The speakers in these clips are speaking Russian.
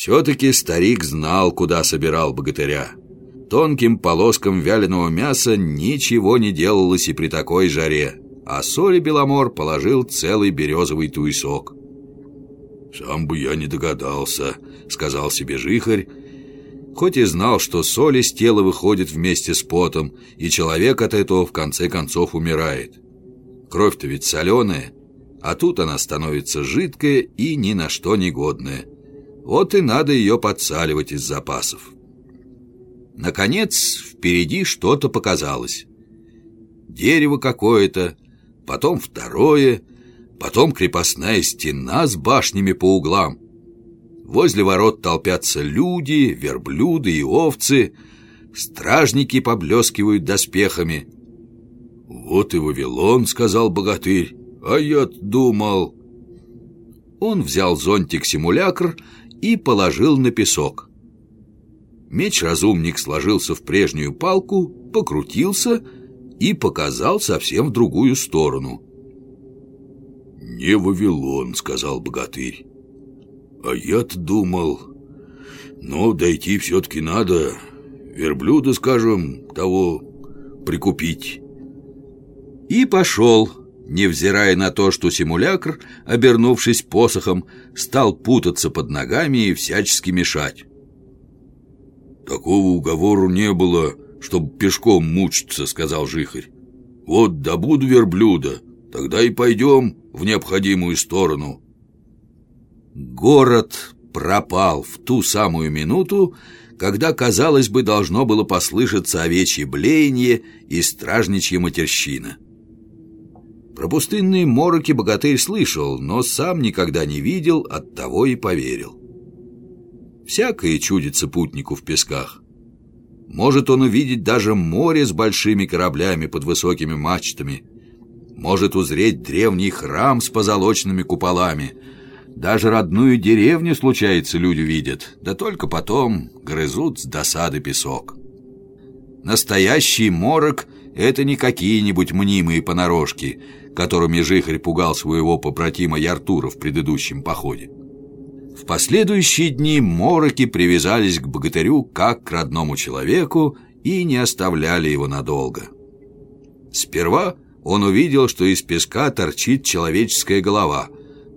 Все-таки старик знал, куда собирал богатыря. Тонким полоскам вяленого мяса ничего не делалось и при такой жаре, а соли Беломор положил целый березовый туесок. «Сам бы я не догадался», — сказал себе жихарь, хоть и знал, что соль из тела выходит вместе с потом, и человек от этого в конце концов умирает. Кровь-то ведь соленая, а тут она становится жидкая и ни на что не годная. Вот и надо ее подсаливать из запасов. Наконец, впереди что-то показалось. Дерево какое-то, потом второе, потом крепостная стена с башнями по углам. Возле ворот толпятся люди, верблюды и овцы, стражники поблескивают доспехами. «Вот и Вавилон», — сказал богатырь, — «а я думал...» Он взял зонтик-симулякр и положил на песок. Меч-разумник сложился в прежнюю палку, покрутился и показал совсем в другую сторону. «Не Вавилон», — сказал богатырь. «А я-то думал, ну, дойти все-таки надо, верблюда, скажем, того прикупить». И пошел, невзирая на то, что симулякр, обернувшись посохом, стал путаться под ногами и всячески мешать. «Такого уговору не было, чтобы пешком мучиться», — сказал Жихарь. «Вот добуду верблюда, тогда и пойдем в необходимую сторону». Город пропал в ту самую минуту, когда, казалось бы, должно было послышаться овечье блеяние и стражничья матерщина. Про пустынные мороки богатырь слышал, но сам никогда не видел, оттого и поверил. Всякое чудится путнику в песках. Может он увидеть даже море с большими кораблями под высокими мачтами. Может узреть древний храм с позолоченными куполами. Даже родную деревню, случается, люди видят, да только потом грызут с досады песок. Настоящий морок — это не какие-нибудь мнимые понарошки, которыми Жихарь пугал своего побратима Яртура в предыдущем походе. В последующие дни мороки привязались к богатырю как к родному человеку и не оставляли его надолго. Сперва он увидел, что из песка торчит человеческая голова,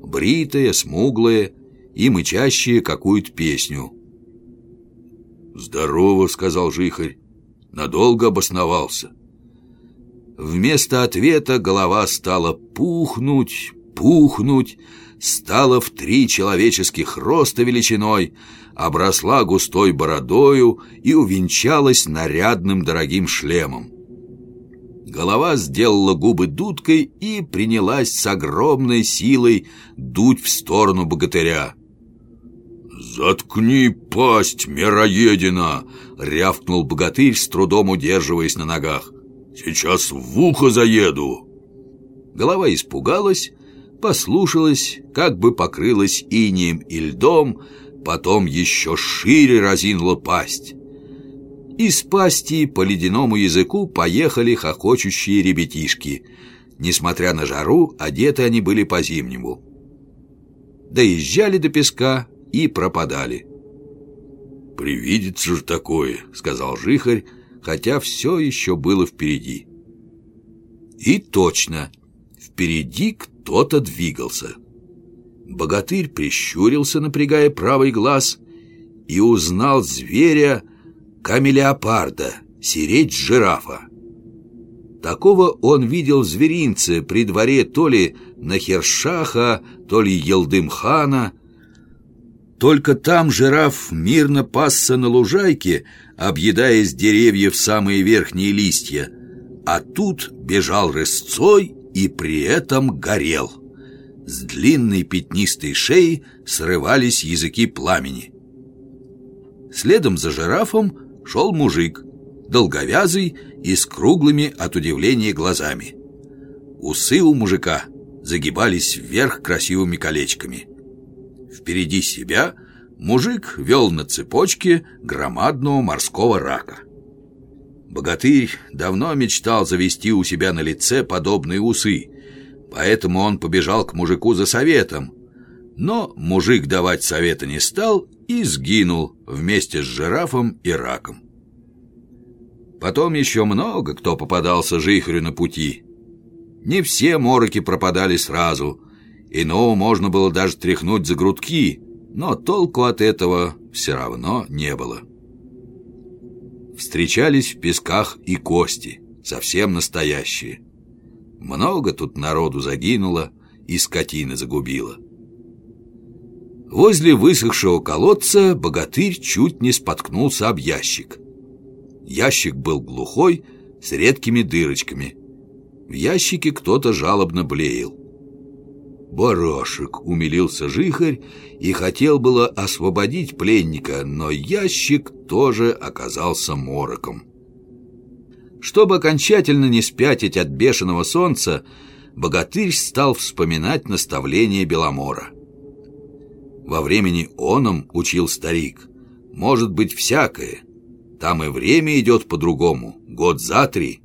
бритая, смуглая и мычащая какую-то песню. «Здорово», — сказал Жихарь, — «надолго обосновался». Вместо ответа голова стала пухнуть, пухнуть, стала в три человеческих роста величиной, обросла густой бородою и увенчалась нарядным дорогим шлемом. Голова сделала губы дудкой и принялась с огромной силой дуть в сторону богатыря. «Заткни пасть, мироедина!» — рявкнул богатырь, с трудом удерживаясь на ногах. «Сейчас в ухо заеду!» Голова испугалась, послушалась, как бы покрылась инием и льдом, потом еще шире разинула пасть. Из пасти по ледяному языку поехали хохочущие ребятишки. Несмотря на жару, одеты они были по-зимнему. Доезжали до песка и пропадали. «Привидится же такое», — сказал Жихарь, хотя все еще было впереди. И точно, впереди кто-то двигался. Богатырь прищурился, напрягая правый глаз, и узнал зверя камелеопарда, сереть жирафа. Такого он видел в зверинце при дворе то ли Нахершаха, то ли Елдымхана. Только там жираф мирно пасся на лужайке, объедая с деревьев самые верхние листья, а тут бежал рысцой и при этом горел. С длинной пятнистой шеи срывались языки пламени. Следом за жирафом шел мужик, долговязый и с круглыми от удивления глазами. Усы у мужика загибались вверх красивыми колечками. Впереди себя мужик вел на цепочке громадного морского рака. Богатырь давно мечтал завести у себя на лице подобные усы, поэтому он побежал к мужику за советом. Но мужик давать совета не стал и сгинул вместе с жирафом и раком. Потом еще много кто попадался жихрю на пути. Не все мороки пропадали сразу, иного можно было даже тряхнуть за грудки, но толку от этого все равно не было. Встречались в песках и кости, совсем настоящие. Много тут народу загинуло и скотины загубило. Возле высохшего колодца богатырь чуть не споткнулся об ящик. Ящик был глухой, с редкими дырочками. В ящике кто-то жалобно блеял. «Барашек!» — умилился жихарь и хотел было освободить пленника, но ящик тоже оказался мороком. Чтобы окончательно не спятить от бешеного солнца, богатырь стал вспоминать наставление Беломора. Во времени оном, учил старик, может быть всякое. Там и время идет по-другому, год за три.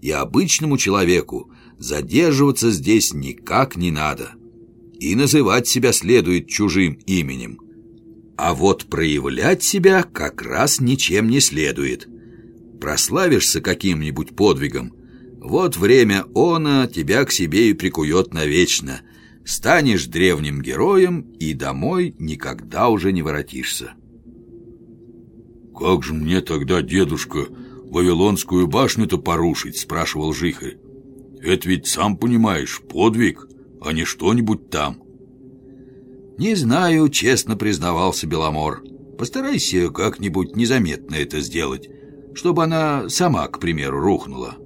И обычному человеку задерживаться здесь никак не надо. И называть себя следует чужим именем. А вот проявлять себя как раз ничем не следует. Прославишься каким-нибудь подвигом, вот время она тебя к себе и прикует навечно – станешь древним героем и домой никогда уже не воротишься. «Как же мне тогда, дедушка, Вавилонскую башню-то порушить?» – спрашивал Жихарь. «Это ведь, сам понимаешь, подвиг, а не что-нибудь там». «Не знаю», – честно признавался Беломор. «Постарайся как-нибудь незаметно это сделать, чтобы она сама, к примеру, рухнула».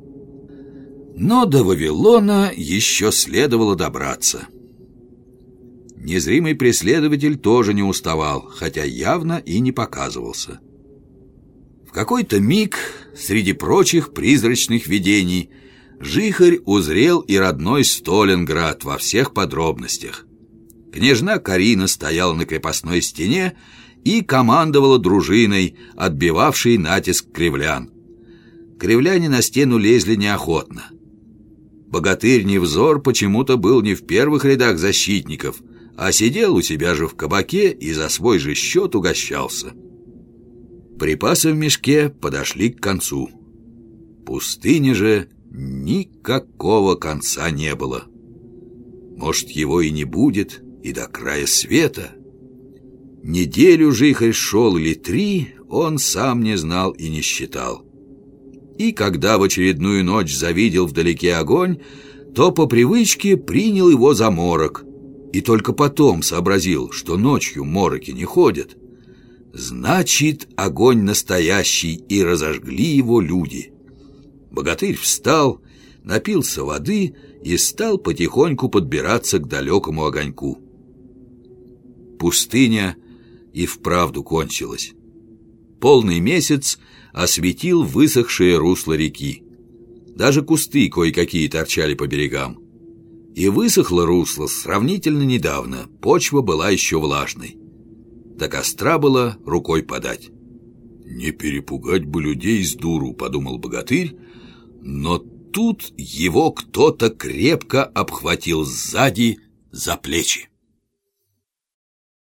Но до Вавилона еще следовало добраться. Незримый преследователь тоже не уставал, хотя явно и не показывался. В какой-то миг, среди прочих призрачных видений, Жихарь узрел и родной Сталинград во всех подробностях. Княжна Карина стояла на крепостной стене и командовала дружиной, отбивавшей натиск кривлян. Кривляне на стену лезли неохотно. Богатырь Невзор почему-то был не в первых рядах защитников, а сидел у себя же в кабаке и за свой же счет угощался. Припасы в мешке подошли к концу. Пустыни же никакого конца не было. Может, его и не будет, и до края света. Неделю жихарь шел или три, он сам не знал и не считал. И когда в очередную ночь завидел вдалеке огонь, то по привычке принял его за морок, и только потом сообразил, что ночью мороки не ходят. Значит, огонь настоящий, и разожгли его люди. Богатырь встал, напился воды и стал потихоньку подбираться к далекому огоньку. Пустыня и вправду кончилась. Полный месяц осветил высохшее русло реки. Даже кусты кое-какие торчали по берегам. И высохло русло сравнительно недавно, почва была еще влажной. До костра было рукой подать. «Не перепугать бы людей с дуру», — подумал богатырь, но тут его кто-то крепко обхватил сзади за плечи.